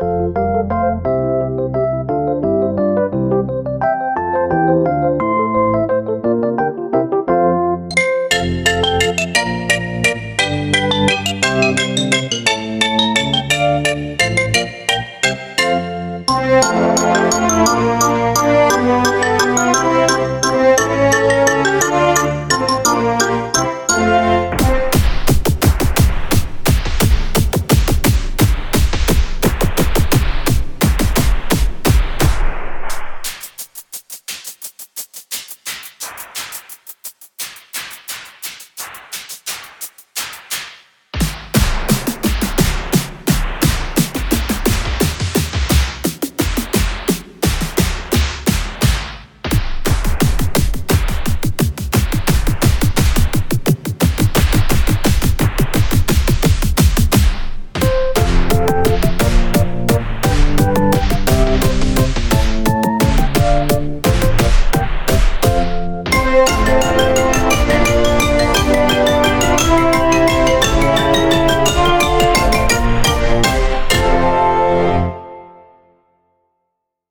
Thank